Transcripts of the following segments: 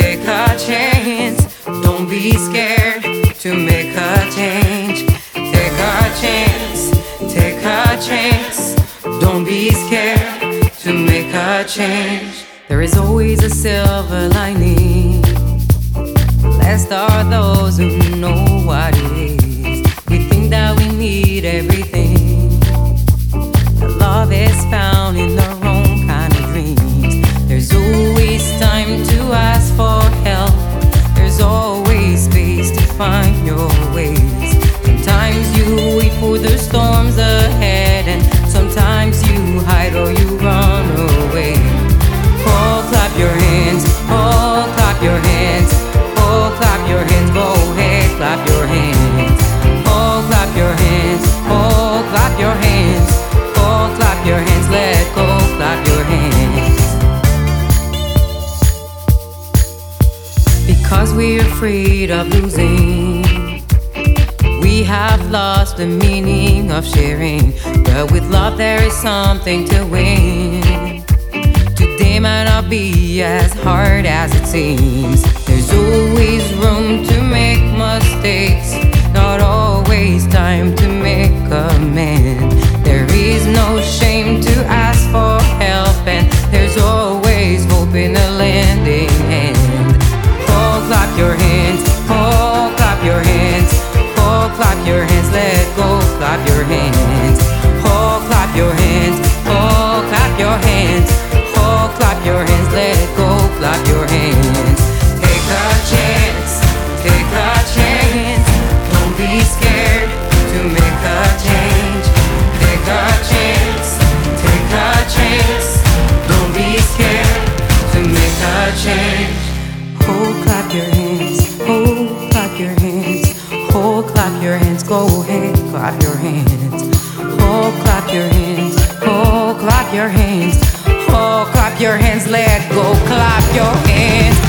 take a chance. Don't be scared to make a change. Take a chance, take a chance. Don't be scared to make a change. There is always a silver lining. Blessed are those who know what it is. We think that we need everything. The love is found in the wrong kind of dreams. There's always Because we're afraid of losing. We have lost the meaning of sharing. But with love, there is something to win. Today might not be as hard as it seems. There's always room to make mistakes, hands. Go ahead, clap your hands. Oh, clap your hands. Oh, clap your hands. Oh, clap your hands. Let go, clap your hands.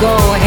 go ahead.